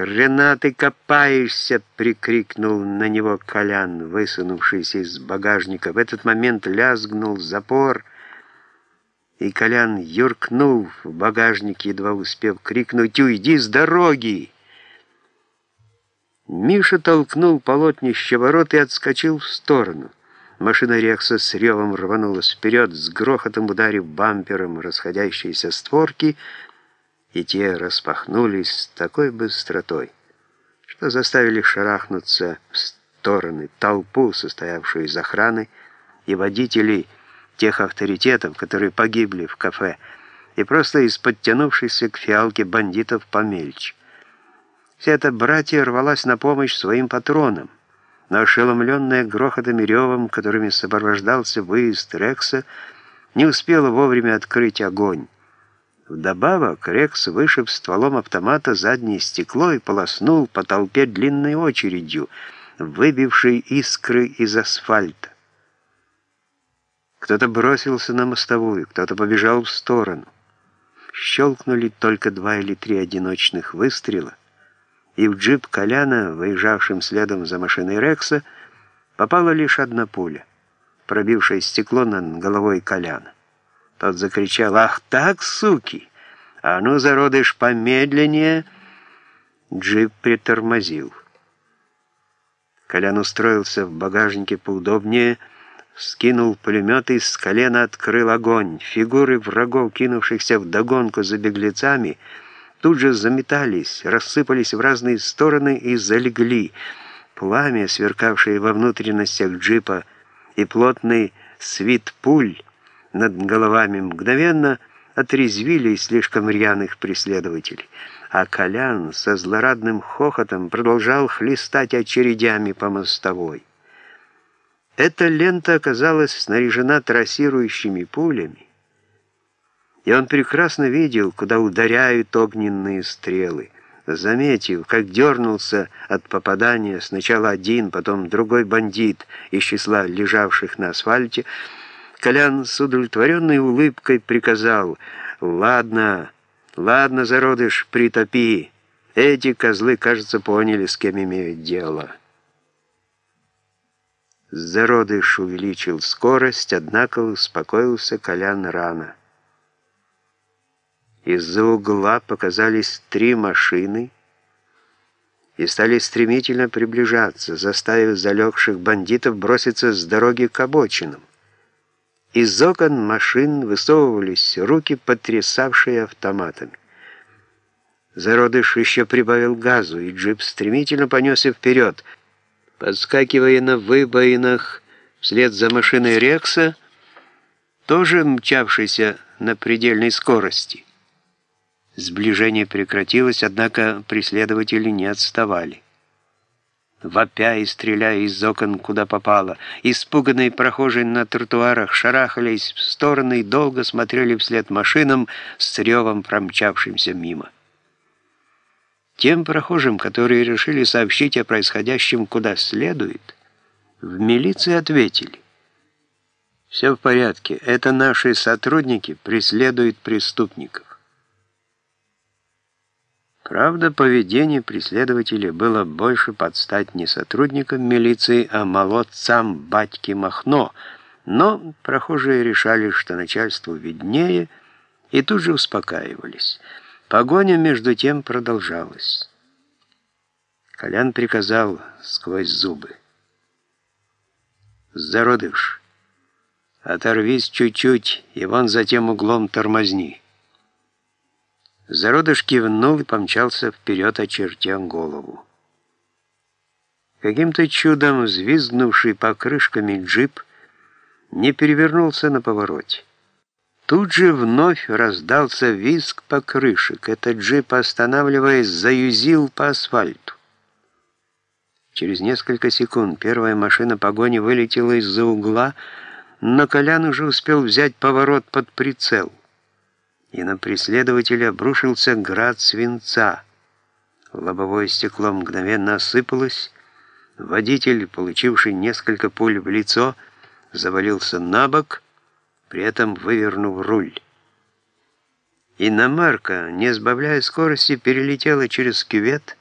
хрена ты копаешься?» — прикрикнул на него Колян, высунувшийся из багажника. В этот момент лязгнул запор, и Колян юркнул в багажник, едва успев крикнуть «Уйди с дороги!» Миша толкнул полотнище ворот и отскочил в сторону. Машина Рекса с ревом рванулась вперед, с грохотом ударив бампером расходящиеся створки, и те распахнулись с такой быстротой, что заставили шарахнуться в стороны толпу, состоявшую из охраны, и водителей тех авторитетов, которые погибли в кафе, и просто из подтянувшихся к фиалке бандитов помельче. Вся эта братья рвалась на помощь своим патронам, но ошеломленная грохотом и ревом, которыми сопровождался выезд Рекса, не успела вовремя открыть огонь. Вдобавок Рекс вышиб стволом автомата заднее стекло и полоснул по толпе длинной очередью, выбившей искры из асфальта. Кто-то бросился на мостовую, кто-то побежал в сторону. Щелкнули только два или три одиночных выстрела, и в джип Коляна, выезжавшим следом за машиной Рекса, попала лишь одна пуля, пробившая стекло над головой Коляна. Тот закричал «Ах так, суки! А ну, зародыш, помедленнее!» Джип притормозил. Колян устроился в багажнике поудобнее, скинул пулемет и с колена открыл огонь. Фигуры врагов, кинувшихся в догонку за беглецами, — тут же заметались, рассыпались в разные стороны и залегли. Пламя, сверкавшее во внутренностях джипа, и плотный свит пуль над головами мгновенно отрезвили слишком рьяных преследователей, а Колян со злорадным хохотом продолжал хлестать очередями по мостовой. Эта лента оказалась снаряжена трассирующими пулями, и он прекрасно видел, куда ударяют огненные стрелы. Заметив, как дернулся от попадания сначала один, потом другой бандит из числа лежавших на асфальте, Колян с удовлетворенной улыбкой приказал «Ладно, ладно, зародыш, притопи. Эти козлы, кажется, поняли, с кем имеют дело». Зародыш увеличил скорость, однако успокоился Колян рано. Из-за угла показались три машины и стали стремительно приближаться, заставив залегших бандитов броситься с дороги к обочинам. Из окон машин высовывались руки, потрясавшие автоматами. Зародыш еще прибавил газу, и джип стремительно понесся вперед. Подскакивая на выбоинах вслед за машиной Рекса, тоже мчавшийся на предельной скорости. Сближение прекратилось, однако преследователи не отставали. Вопя и стреляя из окон, куда попало, испуганные прохожие на тротуарах шарахались в стороны и долго смотрели вслед машинам с ревом промчавшимся мимо. Тем прохожим, которые решили сообщить о происходящем куда следует, в милиции ответили. «Все в порядке, это наши сотрудники преследуют преступников». Правда, поведение преследователей было больше под стать не сотрудникам милиции, а молодцам батьки Махно, но прохожие решали, что начальству виднее, и тут же успокаивались. Погоня между тем продолжалась. Колян приказал сквозь зубы. «Зародыш, оторвись чуть-чуть и вон за тем углом тормозни». Зародыш кивнул и помчался вперед, очертя голову. Каким-то чудом взвизгнувший покрышками джип не перевернулся на повороте. Тут же вновь раздался визг покрышек. Этот джип, останавливаясь, заюзил по асфальту. Через несколько секунд первая машина погони вылетела из-за угла, но Колян уже успел взять поворот под прицел и на преследователя обрушился град свинца. Лобовое стекло мгновенно осыпалось, водитель, получивший несколько пуль в лицо, завалился на бок, при этом вывернув руль. Иномарка, не сбавляя скорости, перелетела через кювет,